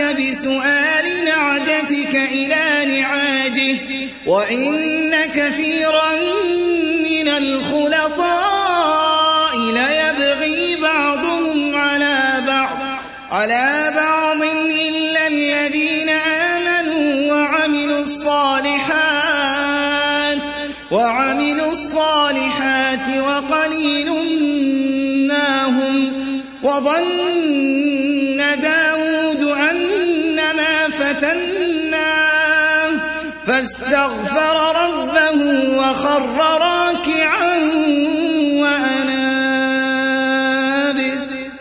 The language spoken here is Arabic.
بسؤال نعجتك إلى نعاجه وإن كثيرا من الخلطاء ليبغي بعضهم على بعض على بعض إلا الذين آمنوا وعملوا الصالحات وعملوا الصالحات وقليل ما هم وظن داود أنما فتناه فاستغفر ربه وخر راكعا.